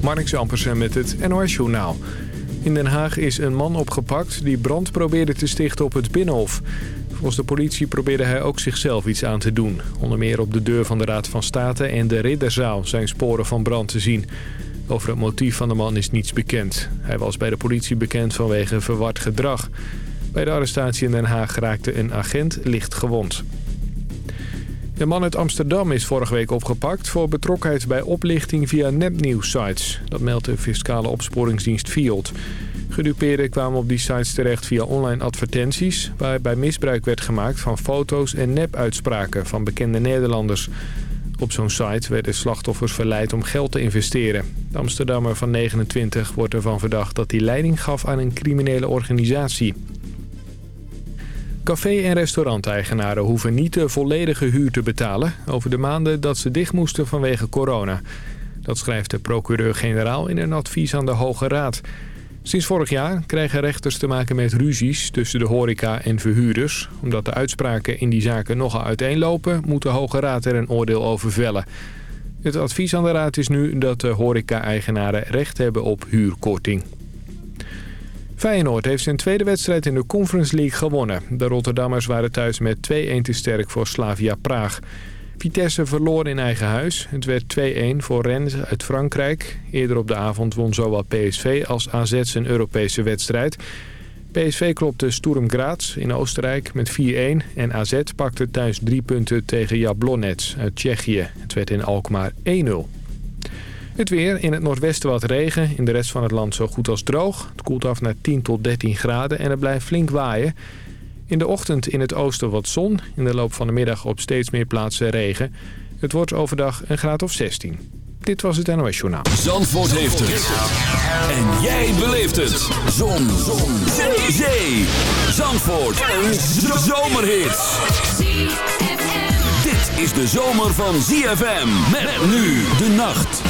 Marnix Ampersen met het NOS Journaal. In Den Haag is een man opgepakt die brand probeerde te stichten op het Binnenhof. Volgens de politie probeerde hij ook zichzelf iets aan te doen. Onder meer op de deur van de Raad van State en de Ridderzaal zijn sporen van brand te zien. Over het motief van de man is niets bekend. Hij was bij de politie bekend vanwege verward gedrag. Bij de arrestatie in Den Haag raakte een agent licht gewond. De man uit Amsterdam is vorige week opgepakt voor betrokkenheid bij oplichting via nepnieuwsites. Dat meldt de fiscale opsporingsdienst Field. Gedupeerden kwamen op die sites terecht via online advertenties... waarbij misbruik werd gemaakt van foto's en nepuitspraken van bekende Nederlanders. Op zo'n site werden slachtoffers verleid om geld te investeren. De Amsterdammer van 29 wordt ervan verdacht dat hij leiding gaf aan een criminele organisatie. Café- en restauranteigenaren hoeven niet de volledige huur te betalen... over de maanden dat ze dicht moesten vanwege corona. Dat schrijft de procureur-generaal in een advies aan de Hoge Raad. Sinds vorig jaar krijgen rechters te maken met ruzies tussen de horeca en verhuurders. Omdat de uitspraken in die zaken nogal uiteenlopen... moet de Hoge Raad er een oordeel over vellen. Het advies aan de Raad is nu dat de horeca-eigenaren recht hebben op huurkorting. Feyenoord heeft zijn tweede wedstrijd in de Conference League gewonnen. De Rotterdammers waren thuis met 2-1 te sterk voor Slavia Praag. Vitesse verloor in eigen huis. Het werd 2-1 voor Rennes uit Frankrijk. Eerder op de avond won zowel PSV als AZ zijn Europese wedstrijd. PSV klopte Sturm Graz in Oostenrijk met 4-1. En AZ pakte thuis drie punten tegen Jablonec uit Tsjechië. Het werd in Alkmaar 1-0. Het weer, in het noordwesten wat regen, in de rest van het land zo goed als droog. Het koelt af naar 10 tot 13 graden en het blijft flink waaien. In de ochtend in het oosten wat zon, in de loop van de middag op steeds meer plaatsen regen. Het wordt overdag een graad of 16. Dit was het NOS Journaal. Zandvoort heeft het. En jij beleeft het. Zon. zon. Zee. Zee. Zandvoort. Een zomerhit. Dit is de zomer van ZFM. Met nu de nacht.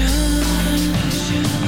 Ocean. Ocean.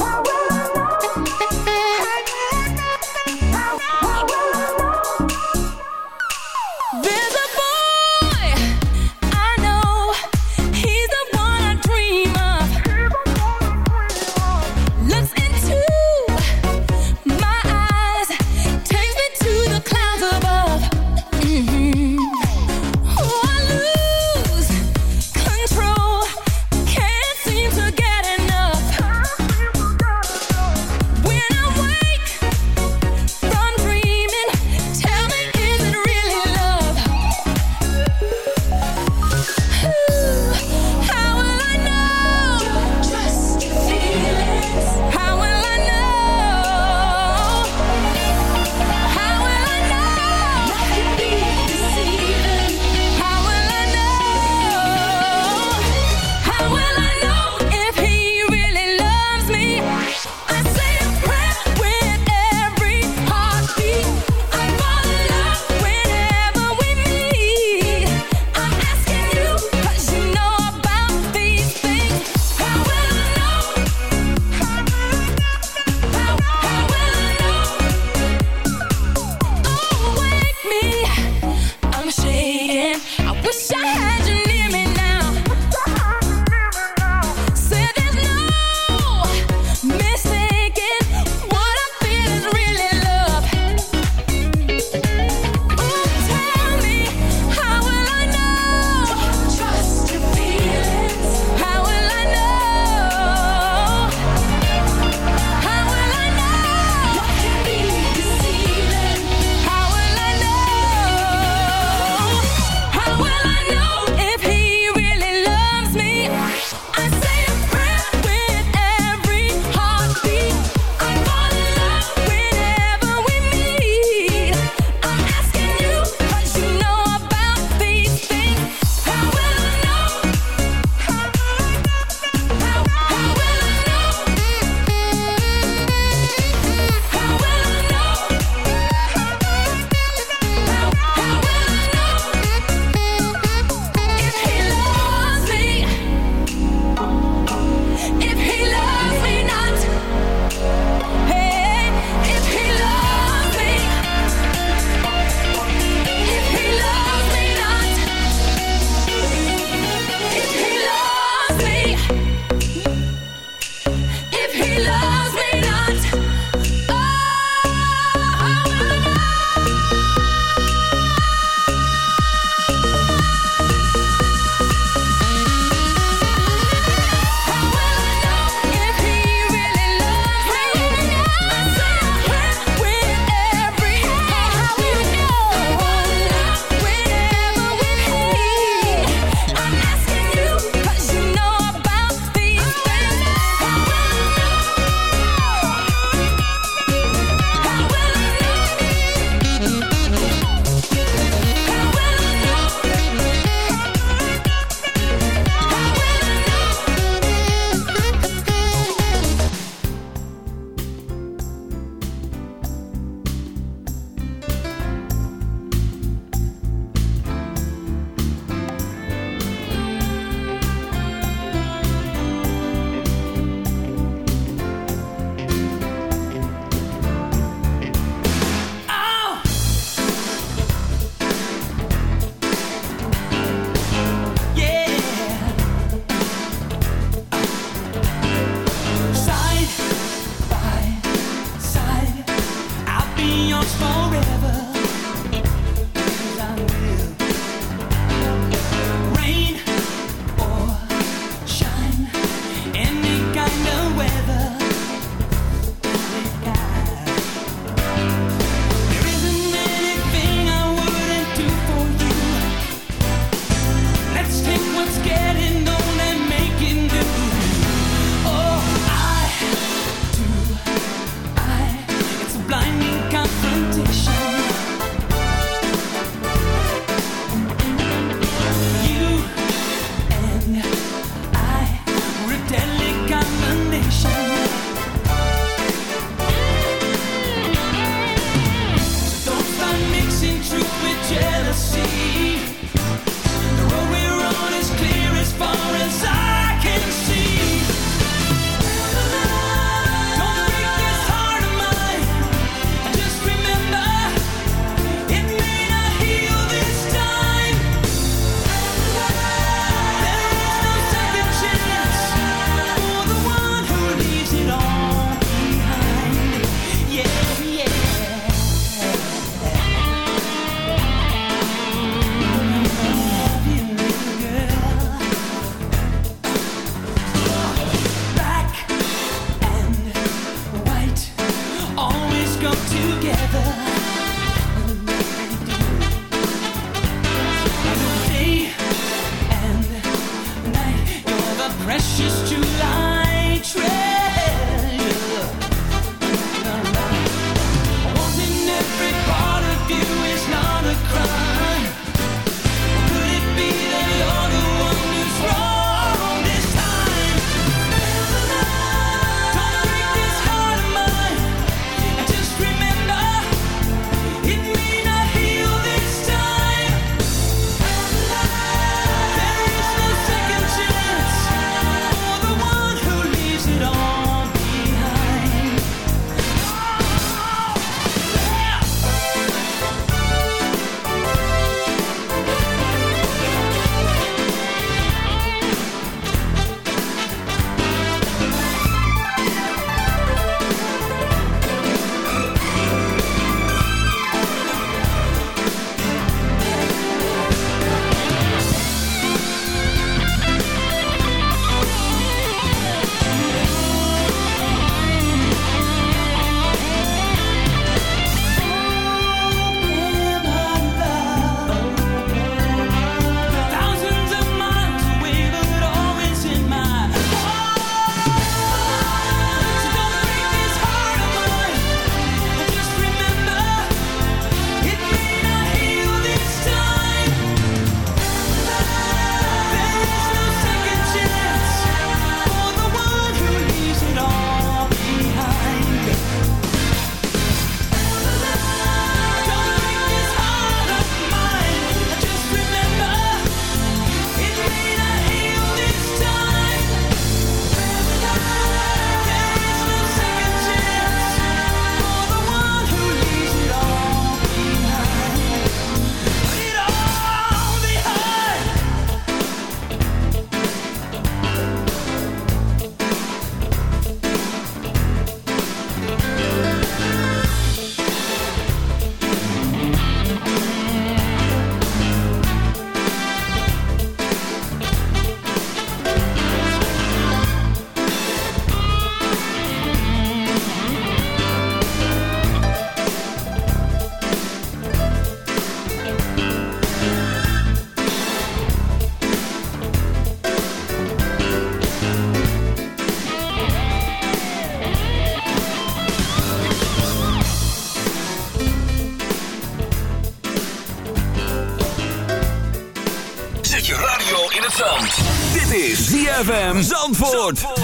ZFM Zandvoort.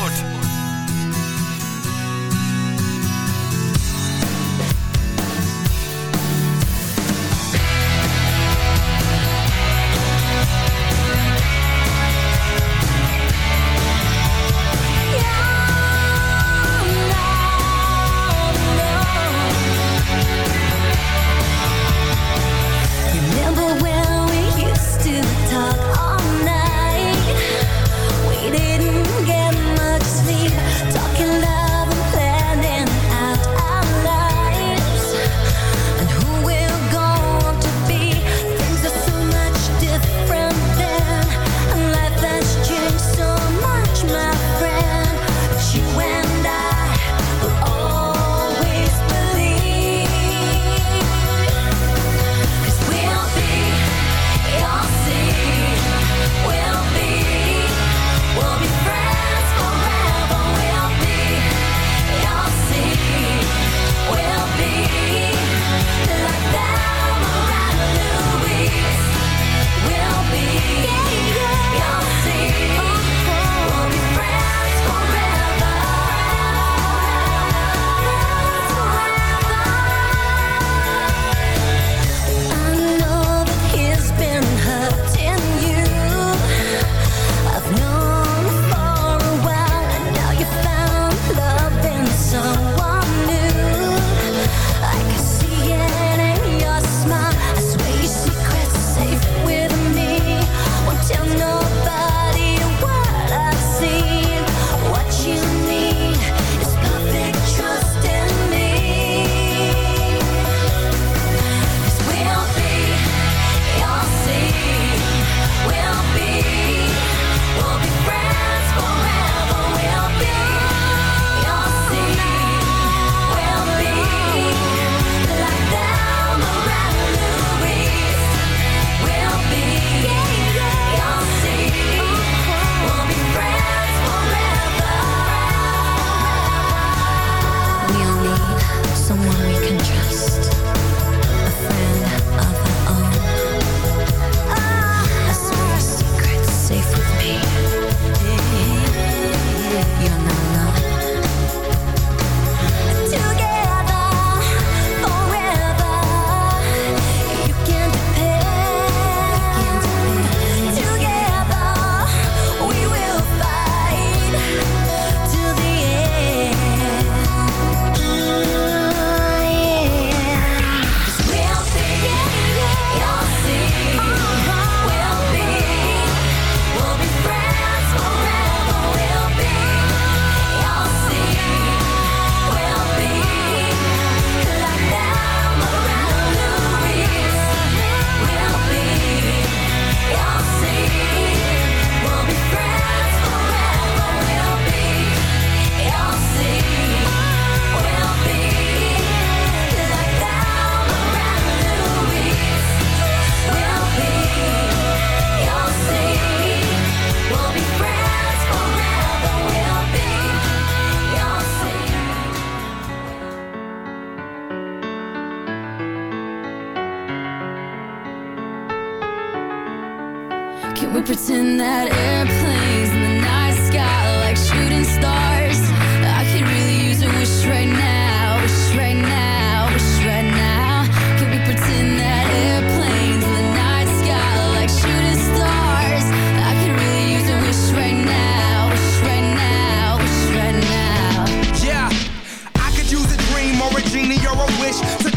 wish to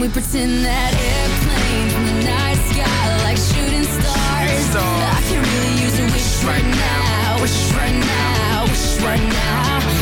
we pretend that airplanes in the night sky like shooting stars? stars. I can really use a wish right now, wish right now, wish right now.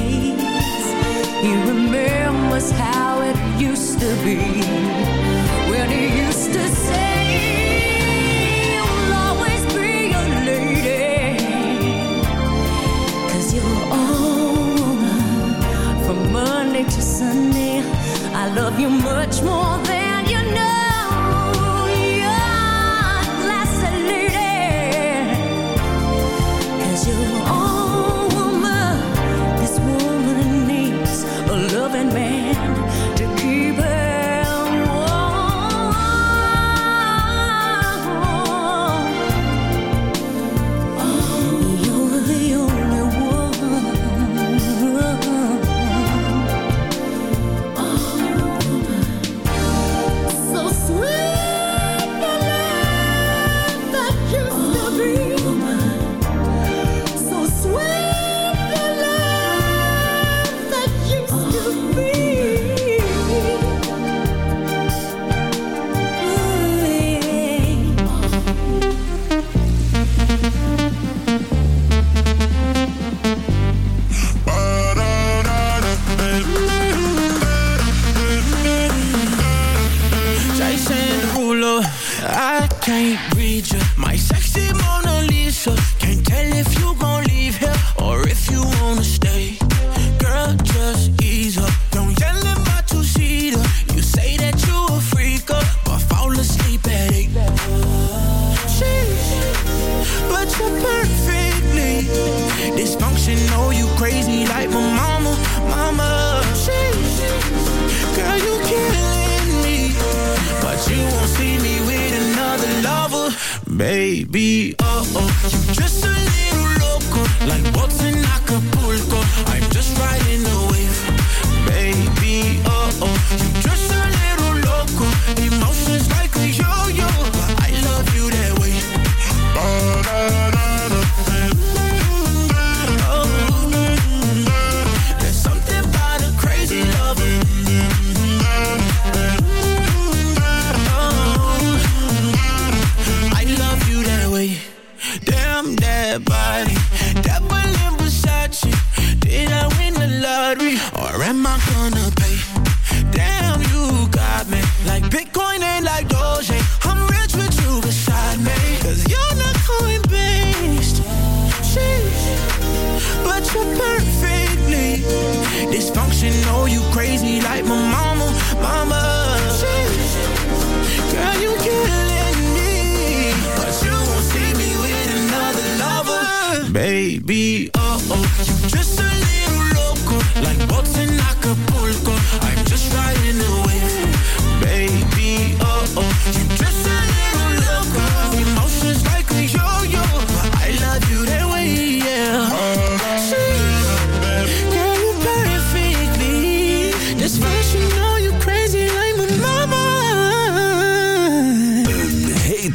He remembers how it used to be. When he used to say You'll always be you're woman From Monday to Sunday. I love you much more than you know. My sex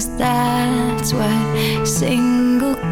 Still thinking about I'm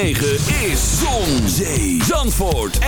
106.9 is Zon, Zee, Zandvoort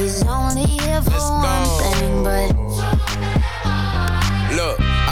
He's only here for one thing, but.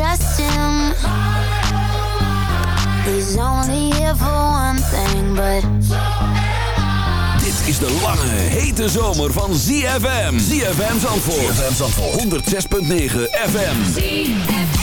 Trust him. He's only here for one thing, but. Dit is de lange, hete zomer van ZFM. ZFM Zandvoort. ZFM Zandvoort. 106.9 FM. ZFM.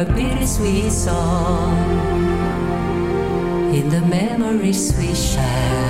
A bittersweet song in the memories we share.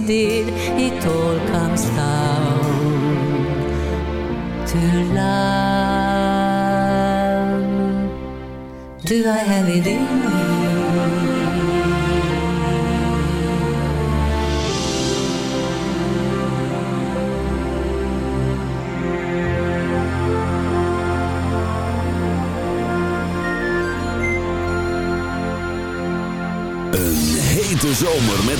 we did. It all comes down to love. Do I have it? Een zomer met